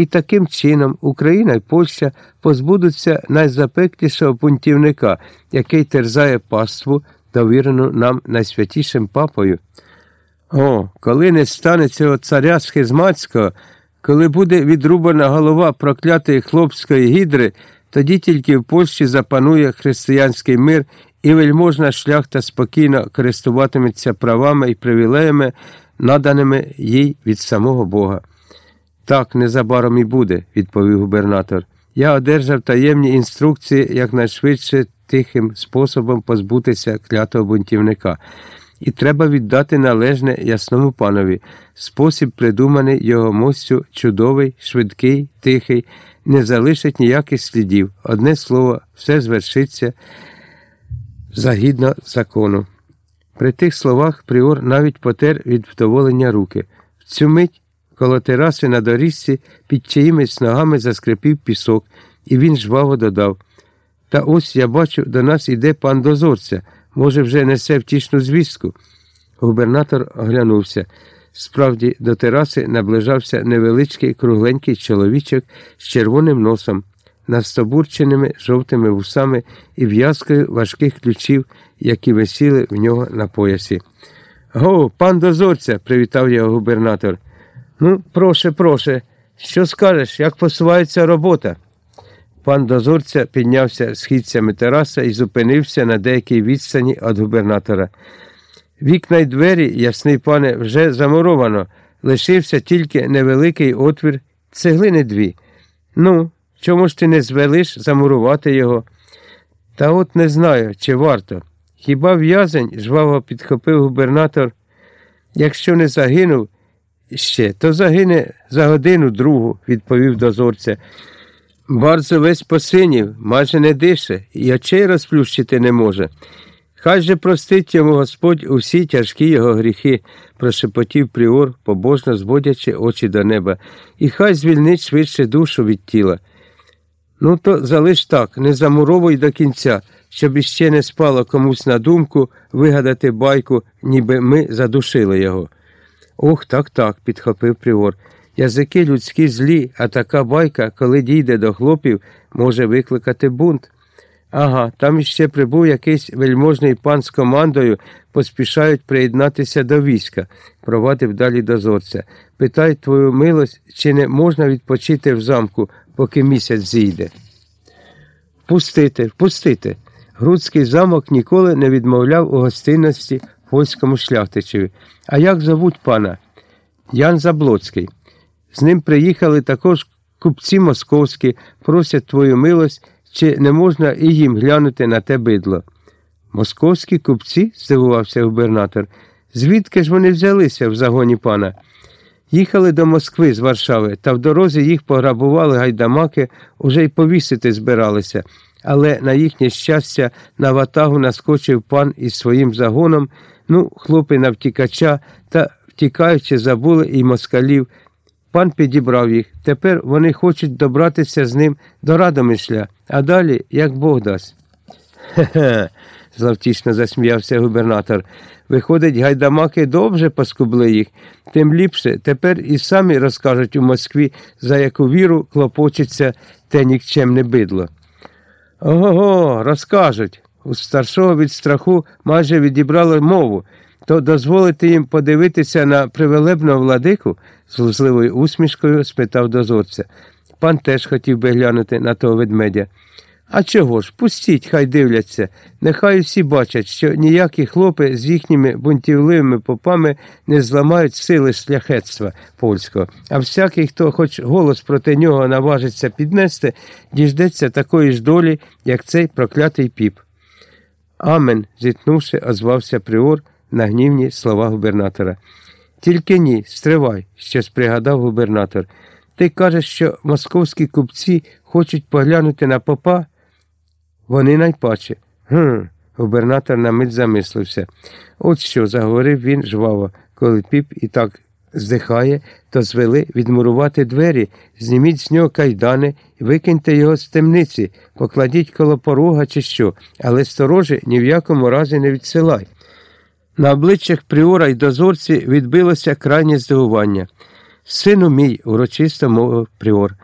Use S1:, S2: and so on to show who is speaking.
S1: І таким чином Україна і Польща позбудуться найзапеклішого пунктівника, який терзає паству, довірену нам найсвятішим папою. О, коли не стане цього царя схизмацького, коли буде відрубана голова проклятої хлопської гідри, тоді тільки в Польщі запанує християнський мир і вельможна шляхта спокійно користуватиметься правами і привілеями, наданими їй від самого Бога. Так, незабаром і буде, відповів губернатор. Я одержав таємні інструкції якнайшвидше тихим способом позбутися клятого бунтівника. І треба віддати належне ясному панові. Спосіб, придуманий його мостю, чудовий, швидкий, тихий, не залишить ніяких слідів. Одне слово, все звершиться загідно закону. При тих словах Пріор навіть потер від вдоволення руки. В цю мить коло тераси на доріжці під чиїмись ногами заскрипів пісок, і він жваво додав. Та ось я бачу, до нас іде пан дозорця, може, вже несе втішну звістку. Губернатор оглянувся. Справді, до тераси наближався невеличкий кругленький чоловічок з червоним носом, настобурченими жовтими вусами і в'язкою важких ключів, які висіли в нього на поясі. Го, пан дозорця, привітав його губернатор. Ну, проше, проше, що скажеш, як посувається робота? Пан дозорця піднявся східцями тераси і зупинився на деякій відстані від губернатора. Вікна й двері, ясний пане, вже замуровано, лишився тільки невеликий отвір, цеглини дві. Ну, чому ж ти не звелиш замурувати його? Та от не знаю, чи варто. Хіба в'язень, жваво підхопив губернатор, якщо не загинув ще, то загине за годину другу, відповів дозорця. Барзо весь посинів, майже не дише, і очей розплющити не може. Хай же простить йому Господь усі тяжкі його гріхи, прошепотів Пріор, побожно зводячи очі до неба, і хай звільнить швидше душу від тіла. Ну, то залиш так, не замуровуй до кінця, щоб іще не спало комусь на думку вигадати байку, ніби ми задушили його. Ох, так, так, підхопив Пріор. Язики людські злі, а така байка, коли дійде до хлопів, може викликати бунт. Ага, там іще прибув якийсь вельможний пан з командою, поспішають приєднатися до війська, провадив далі дозорця. Питай твою милость, чи не можна відпочити в замку, поки місяць зійде. Пустите, впустите. Грудський замок ніколи не відмовляв у гостинності польському шляхтичеві. А як зовуть пана? Ян Заблоцький. З ним приїхали також купці московські, просять твою милость, чи не можна і їм глянути на те бидло. Московські купці? здивувався губернатор. Звідки ж вони взялися в загоні пана? Їхали до Москви з Варшави, та в дорозі їх пограбували гайдамаки, уже й повісити збиралися. Але на їхнє щастя на ватагу наскочив пан із своїм загоном, ну, хлопи на втікача, та втікаючи, забули і москалів. Пан підібрав їх. Тепер вони хочуть добратися з ним до Радомишля, а далі як Бог дасть. Хе-хе, зловтішно засміявся губернатор. Виходить, гайдамаки добре поскубли їх, тим ліпше тепер і самі розкажуть у Москві, за яку віру клопочеться те нікчемне бидло. Ого, розкажуть. У старшого від страху майже відібрали мову, то дозволити їм подивитися на привелебного владику? з глузливою усмішкою спитав дозорця. Пан теж хотів би глянути на того ведмедя. А чого ж? Пустіть, хай дивляться. Нехай всі бачать, що ніякі хлопи з їхніми бунтівливими попами не зламають сили шляхетства польського, а всякий, хто хоч голос проти нього наважиться піднести, діждеться такої ж долі, як цей проклятий піп. Амен, зітнувши, озвався Приор на гнівні слова губернатора. Тільки ні, стривай, щось пригадав губернатор. Ти кажеш, що московські купці хочуть поглянути на попа? Вони найпаче. Гм. Губернатор на мить замислився. От що, заговорив він жваво, коли піп і так здихає, то звели відмурувати двері, зніміть з нього кайдани викиньте його з темниці, покладіть коло порога чи що, але сторожі ні в якому разі не відсилай. На обличчях Пріора й дозорці відбилося крайнє здивування. Сину мій, урочисто мовив Пріор,